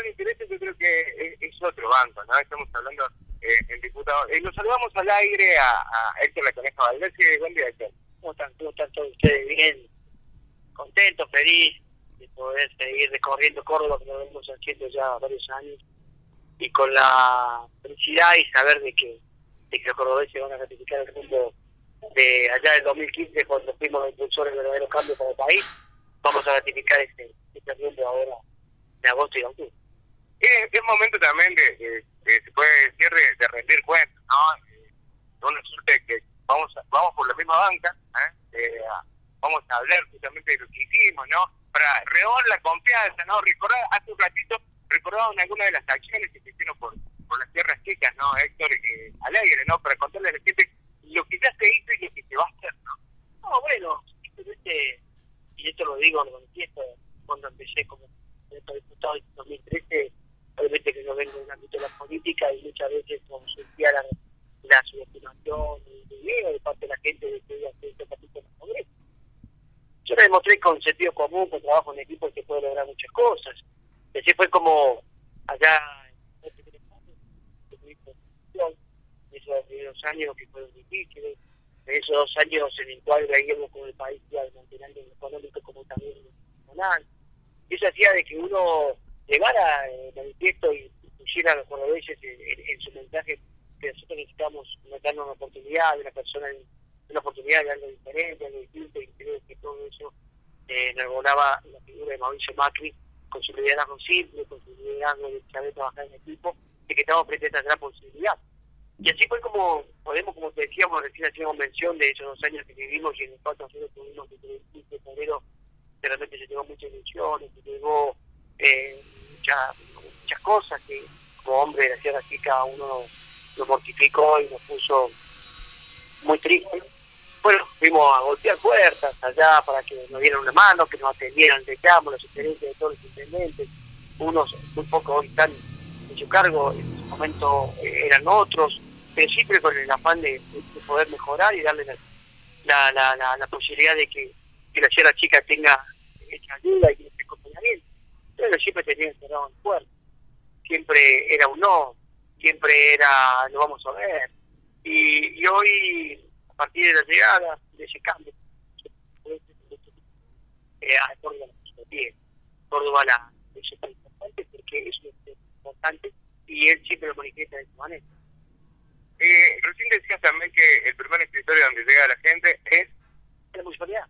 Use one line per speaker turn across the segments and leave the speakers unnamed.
principal interés yo creo que es, otro banco, ¿no? Estamos hablando eh, en diputado. Eh, nos saludamos al aire a, a Héctor La Coneja Valdés. Buen día, Héctor.
¿Cómo están, ¿Cómo están todos ustedes? Bien, contento, feliz de poder seguir recorriendo Córdoba, que lo venimos haciendo ya varios años, y con la felicidad y saber de que, de que los cordobeses van a ratificar el mundo de allá del 2015, cuando fuimos los impulsores de verdadero cambio para el país, vamos a ratificar este, este rumbo ahora de agosto y octubre.
Es, es momento también de, se puede decir, de, rendir cuentas, ¿no? Una suerte que vamos vamos por la misma banca, ¿eh? Eh, vamos a hablar justamente de lo que hicimos, ¿no? Para renovar la confianza, ¿no? Recordar, hace un ratito recordaban algunas de las acciones que se hicieron por, por las tierras chicas, ¿no? Héctor, eh, alegre, ¿no? Para contarle a la gente lo que ya se hizo y lo que se va a hacer, ¿no?
No, bueno, simplemente, y esto lo digo, lo manifiesto, cuando empecé como diputado en 2013, obviamente que yo vengo de un ámbito de la política y muchas veces como sentía la, la subestimación y de, de parte de la gente de que iba a hacer este capítulo en el Congreso. Yo le demostré con sentido común, con trabajo en equipo, que puede lograr muchas cosas. Así fue como allá en primeros años que fueron difíciles, esos dos años en el cual veíamos como el país iba desmantelando en económico como también en nacional. Eso hacía de que uno llevara el manifiesto y pusiera a los cordobeses en, su mensaje que nosotros necesitamos darnos una oportunidad de una persona, una oportunidad de algo diferente, algo distinto, y creo que todo eso eh, enarbolaba la figura de Mauricio Macri con su liderazgo simple, con su liderazgo de saber trabajar en equipo, de que estamos frente a esta gran posibilidad. Y así fue como podemos, como te decíamos, recién hacíamos mención de esos dos años que vivimos y en el cual nosotros tuvimos el 15 de febrero, realmente se llevó muchas ilusiones, se llevó eh, muchas cosas que como hombre de la Sierra Chica uno nos mortificó y nos puso muy triste. Bueno, fuimos a golpear puertas allá para que nos dieran una mano, que nos atendieran de llamo, las sugerencias de todos los intendentes. Unos muy poco hoy están en su cargo, en ese momento eh, eran otros, siempre con el afán de, poder mejorar y darle la, la, la, la posibilidad de que, que la Sierra Chica tenga ayuda y que ese acompañamiento. Pero siempre tenían cerrado el puerto. Siempre era un no, siempre era lo vamos a ver. Y, hoy a partir de la llegada de ese cambio eh, a Córdoba bien. Córdoba la, es importante porque es importante y él siempre lo manifiesta de esa manera.
Eh, recién decías también que el primer escritorio donde llega la gente es
la municipalidad.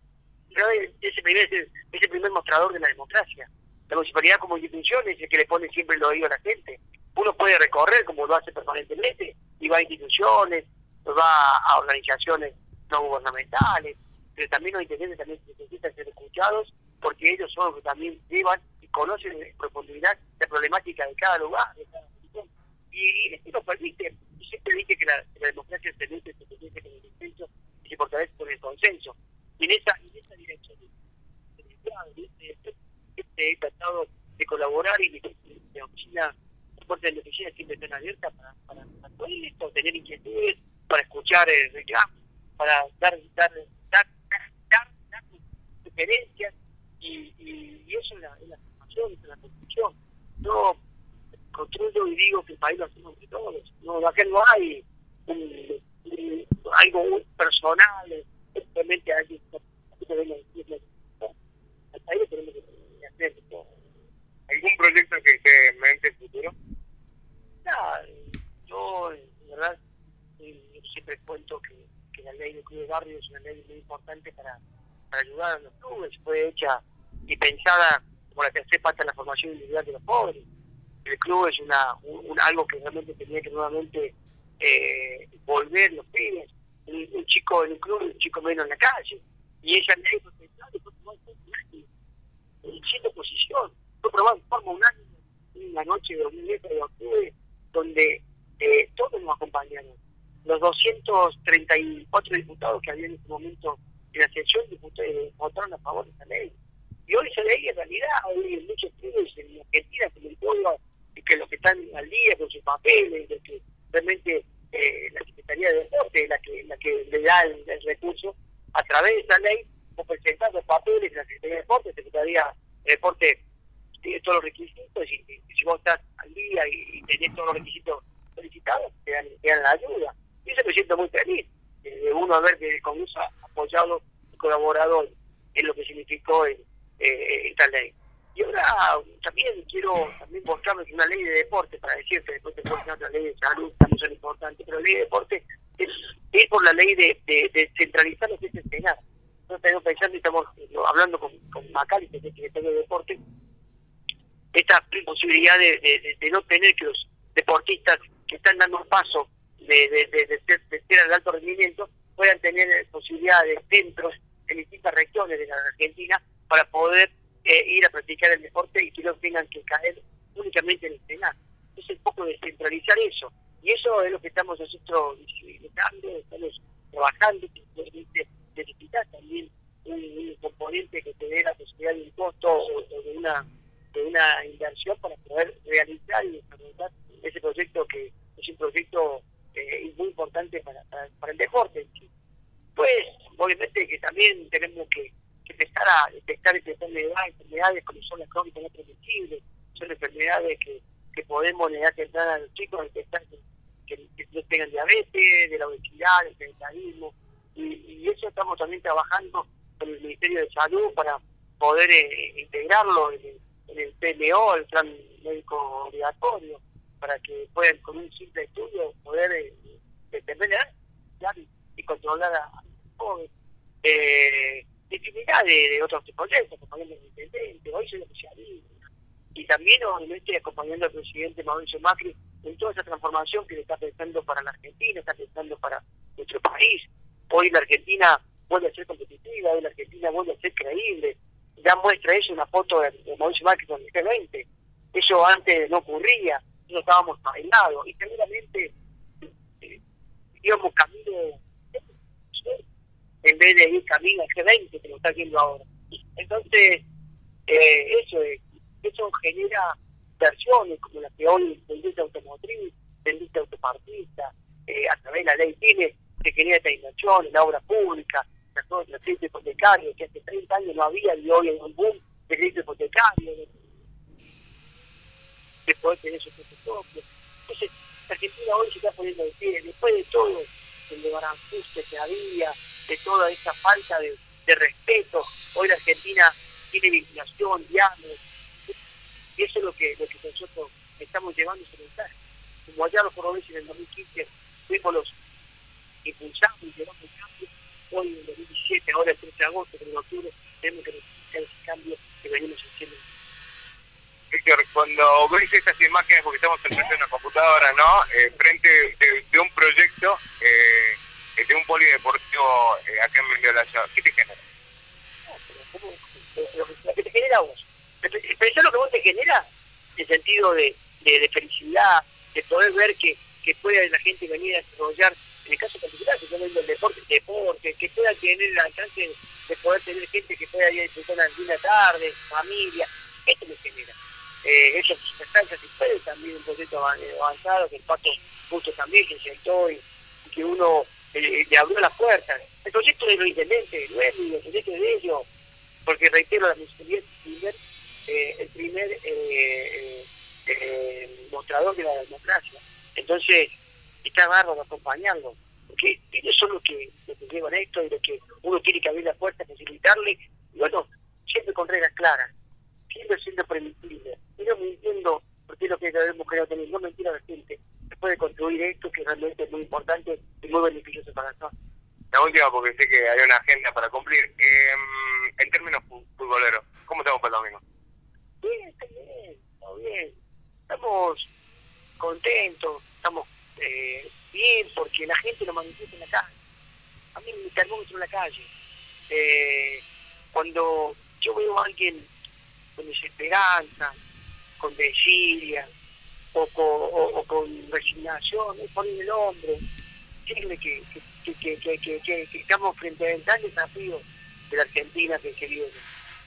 Ese primer, ese, primer mostrador de la democracia. La municipalidad como institución es el que le pone siempre el oído a la gente. Uno puede recorrer, como lo hace permanentemente, y va a instituciones, va a organizaciones no gubernamentales, pero también los intendentes también necesitan ser escuchados porque ellos son los que también llevan y conocen en profundidad la problemática de cada lugar, de cada y esto nos permite, siempre dije que la, democracia se lucha, se con el consenso y se fortalece con el consenso. Y en esa, en esa dirección, he tratado de colaborar y la oficina, las puertas de la oficina siempre están abiertas para, todo esto, tener inquietudes, para escuchar el reclamo, para dar, dar, dar, dar, dar sugerencias y, y, eso es la, es la formación, es la construcción. Yo construyo y digo que el país lo hacemos entre todos. No, acá no hay un, un, algo muy personal, simplemente alguien que decirle al país tenemos que hacer todo.
¿Algún proyecto que esté en mente futuro?
No, yo, en verdad, siempre cuento que, que la ley de club de barrio es una ley muy importante para, para ayudar a los clubes. Fue hecha y pensada como la tercera parte de la formación individual de los pobres. El club es una un, algo que realmente tenía que nuevamente eh, volver los pibes. Un, chico en el club un chico menos en la calle. Y y fue tomada un año, siendo posición. Fue probada en forma un año, una noche de 2010 de octubre, donde eh, todos nos acompañaron los 234 diputados que había en ese momento en la sesión eh, votaron a favor de esa ley. Y hoy esa ley en realidad, hoy en muchos clubes en Argentina, como el pueblo, que los que están al día con sus papeles, de que realmente eh, la Secretaría de Deporte la que, la que le da el, recurso, a través de esa ley, o presentar papeles de la Secretaría de Deporte, Secretaría de Deporte tiene todos los requisitos y, si vos estás al día y, tenés todos los requisitos solicitados, te dan, la ayuda. Y eso me siento muy feliz de uno a ver que el Congreso apoyado y colaborado en lo que significó eh, esta ley. Y ahora también quiero también mostrarles una ley de deporte para decirte, después te puedo otra ley de salud, también son importantes, pero la ley de deporte es, es por la ley de, de, centralizar lo que es el. Nosotros tenemos pensando y estamos hablando con, con Macali, que es el secretario de deporte, esta posibilidad de, de, no tener que los deportistas que están dando un paso de, de, ser, de ser al alto rendimiento puedan tener posibilidad de centros en distintas regiones de la Argentina eh, ir a practicar el deporte y que no tengan que caer únicamente en el penal. Es un poco descentralizar eso. Y eso es lo que estamos nosotros visibilizando, estamos trabajando, necesitas también un, componente que te dé la posibilidad de un costo o, de una de una inversión para poder realizar y desarrollar ese proyecto que es un proyecto eh, muy importante para, para, el deporte. Pues, obviamente que también tenemos que, empezar a detectar enfermedades, como son las crónicas no transmisibles, son enfermedades que, que podemos negar temprana a los chicos, que, que, tengan diabetes, de la obesidad, del sedentarismo, y, eso estamos también trabajando con el Ministerio de Salud para poder eh, integrarlo en el, en el plan médico obligatorio, para que puedan con un simple estudio poder eh, determinar y controlar a, los jóvenes. Eh, infinidad de, de, otros proyectos, acompañando al intendente, hoy soy especialista, y también obviamente acompañando al presidente Mauricio Macri en toda esa transformación que le está pensando para la Argentina, está pensando para nuestro país. Hoy la Argentina vuelve a ser competitiva, hoy la Argentina vuelve a ser creíble. Ya muestra eso una foto de, Mauricio Macri con el G20. Eso antes no ocurría, no estábamos bailados. Y seguramente eh, íbamos camino de ir camino al G20 que está haciendo ahora. Entonces, eh, eso eso genera versiones como la que hoy la industria automotriz, la industria autopartista, eh, a través de la ley tiene que genera esta inversión la obra pública, la crédito hipotecario, que hace 30 años no había y hoy hay un boom de crédito hipotecario, de, poder tener su propio. Entonces, la Argentina hoy se está poniendo de pie, después de todo el de que había, de toda esa falta de, respeto. Hoy la Argentina tiene vinculación, diálogo, y eso es lo que, lo que nosotros estamos llevando ese mensaje. Como allá los coroneses en el 2015 fuimos los impulsamos y llevamos el cambio, hoy en el 2017, ahora el 13 de agosto, en octubre, tenemos que necesitar ese cambio que venimos haciendo.
Víctor, cuando ves estas imágenes, porque estamos frente de una computadora, ¿no? Eh, frente de, un proyecto eh, de un polideportivo eh, acá en Mendoza, ¿qué te genera?
lo que te genera vos. Pensá lo que vos te genera en sentido de, de, felicidad, de poder ver que, que puede la gente venir a desarrollar, en el caso particular, que son el deporte, deporte, que pueda tener el alcance de poder tener gente que pueda ir a disfrutar una tarde, familia, esto me genera. Eh, eso se puede también un proyecto avanzado, que el Pato justo también se sentó y que eh, le abrió las puertas. El proyecto de los intendentes, Luis, el proyecto de ellos, porque reitero, la municipalidad eh, el primer eh, eh, mostrador de la democracia. Entonces, está bárbaro acompañarlo, porque ellos son los que, los llevan esto y lo que uno tiene que abrir la puerta, facilitarle, y bueno, siempre con reglas claras, siempre siendo permitible, y no mintiendo, porque es lo que debemos querer tener, no mentir a la gente, puede construir esto que realmente es muy importante y muy para.
La última, porque sé que hay una agenda para cumplir. Eh, en términos futboleros, ¿cómo estamos para el domingo?
Bien, bien, está bien. Estamos contentos, estamos eh, bien porque la gente lo manifiesta en la calle. A mí me termómetro en la calle. Eh, cuando yo veo a alguien con desesperanza, con desidia, o, con resignación, es poner el hombro, decirle que, que, que, que, estamos frente a un gran desafío de la Argentina que se viene.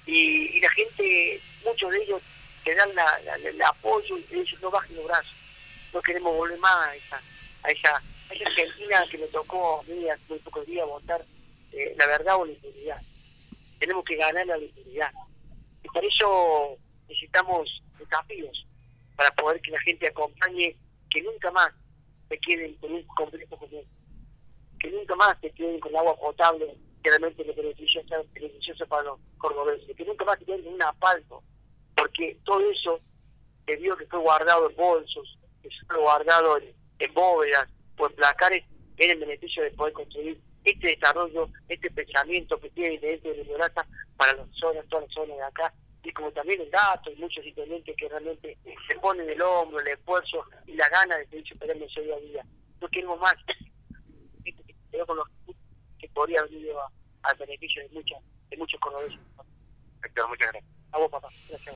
Y, y la gente, muchos de ellos te dan la, el apoyo y ellos no bajen los brazos. No queremos volver más a esa, a esa, a esa Argentina que me tocó a mí hace muy pocos días votar eh, la verdad o la impunidad. Tenemos que ganar la impunidad. Y por eso necesitamos desafíos para poder que la gente acompañe, que nunca más se queden con un complejo común, que nunca más se queden con agua potable que realmente es beneficiosa, para los cordobeses, que nunca más se queden con un asfalto, porque todo eso debido a que fue guardado en bolsos, que fue guardado en, bóvedas o en placares, era el beneficio de poder construir este desarrollo, este pensamiento que tiene dentro de Morata para las zonas, todas las zonas de acá, como también el dato y muchos intendentes que realmente se ponen el hombro, el esfuerzo y la gana de seguir superando ese día a día. No queremos más que con los que podría venir al beneficio de muchas de muchos cordobeses.
Muchas gracias.
A vos, papá. Gracias.